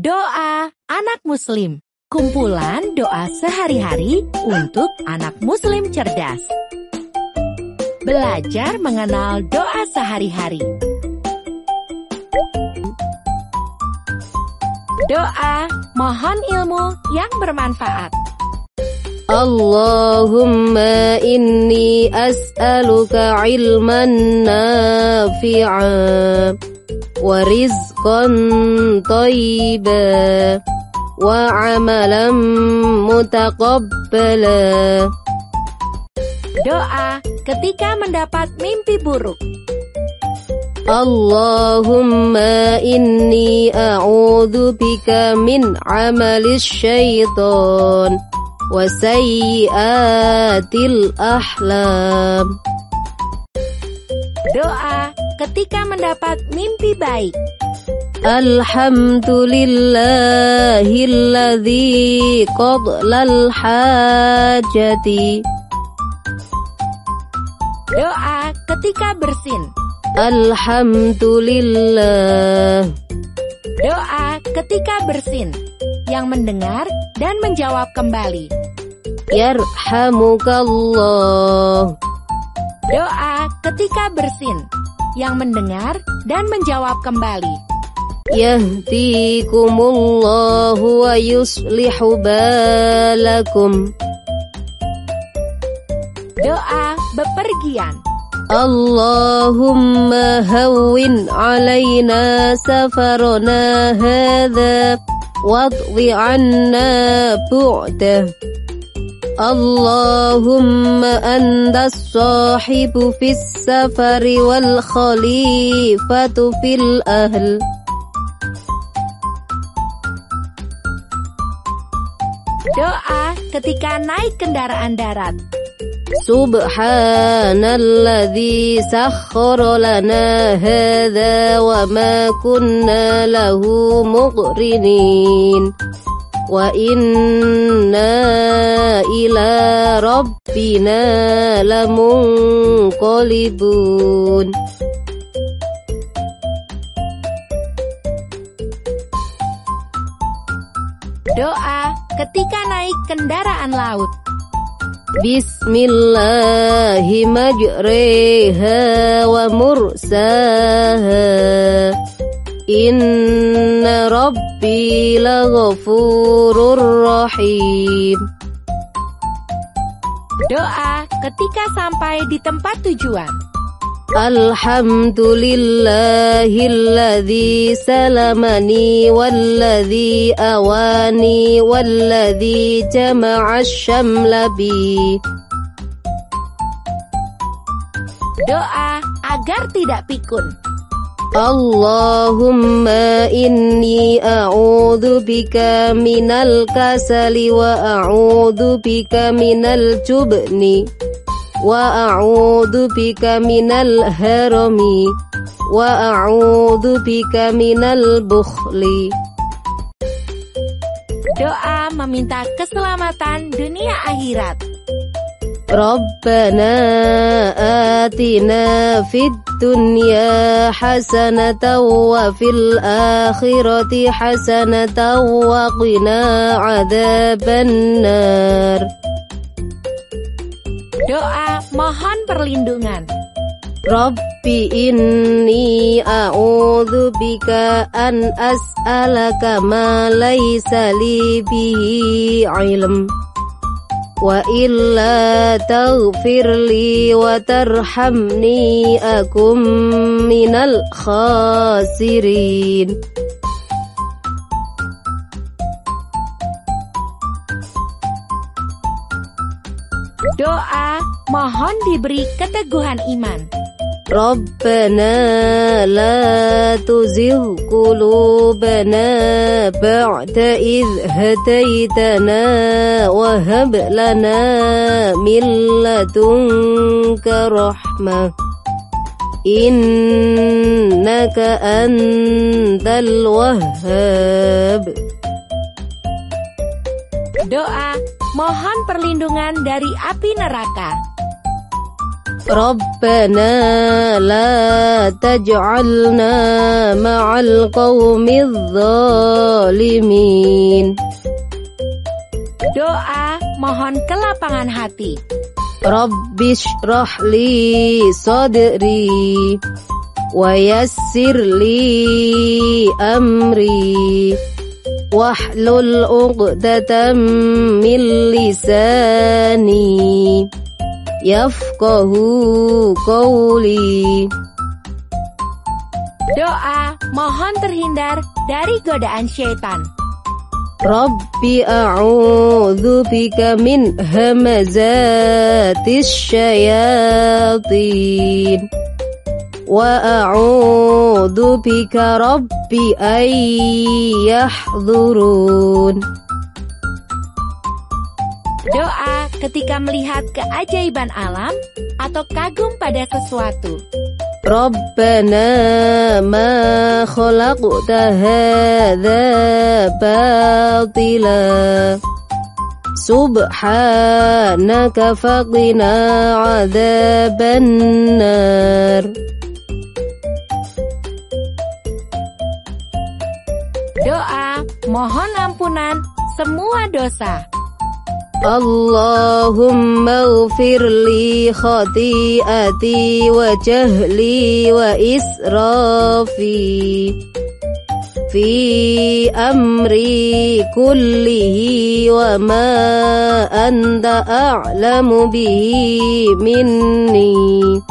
Doa anak muslim. Kumpulan doa sehari-hari untuk anak muslim cerdas. Belajar mengenal doa sehari-hari. Doa mohon ilmu yang bermanfaat. Allahumma inni as'aluka ilman nafi'a tayyiba wa amalan mutaqabbala Doa ketika mendapat mimpi buruk. Allahumma inni a'udhu bika min amalis syaitan wa sayyiatil ahlam Doa ketika mendapat mimpi baik. Alhamdulillahilladzi qadlal hajati Doa ketika bersin. Alhamdulillah Doa ketika bersin. Yang mendengar dan menjawab kembali. Yarhamukallah Doa ketika bersin. Yang mendengar dan menjawab kembali. Yahdikumullahu wa yuslihu balakum Doa bepergian. Allahumma hawwin alaina safarana hadha wadwi anna bu'dah Anta sahibu fis safari wal khalifatu fil ahl Doa ketika naik kendaraan darat. Subhanalladzi sakhkhara lana hadza wa ma kunna lahu muqrinin wa inna ila rabbina lamunqalibun Doa ketika naik kendaraan laut. Bismillahi majriha wa mursaha Inna rabbi laghafurur rahim Doa ketika sampai di tempat tujuan. Alhamdulillahilladzi salamani walladzi awani walladzi jama'a syamla bi Doa agar tidak pikun. Allahumma inni a'udzu bika minal kasali wa a'udzu bika minal jubni wa a'udzu bika minal harami wa a'udzu bika minal bukhli Doa meminta keselamatan dunia akhirat. Atina fid dunya hasanatan wa fil akhirati hasanatan wa qina adzabannar Doa mohon perlindungan. Rabbi inni a'udzu bika an as'alaka ma laysa li bihi ilm wa illa taghfir li wa tarhamni akum minal Doa mohon diberi keteguhan iman. ربنا لا تزغ قلوبنا بعد إذ هديتنا وهب لنا من لدنك رحمة إنك أنت الوهاب Doa mohon perlindungan dari api neraka. ربنا لا تجعلنا مع القوم الظالمين Doa mohon kelapangan hati. Rabbi shrah li sadri wa yassir li amri wahlul 'uqdatam min lisani yafqahu qawli. Doa mohon terhindar dari godaan syaitan. Rabbi a'udzu bika min hamazatis syayatin. Wa a'udzu bika rabbi ay yahdurun. Doa ketika melihat keajaiban alam atau kagum pada sesuatu. ربنا ما خلقت هذا باطلا سبحانك فقنا عذاب النار Doa mohon ampunan semua dosa. اللهم اغفر لي خطيئتي وجهلي وإسرافي في أمري كله وما أنت أعلم به مني.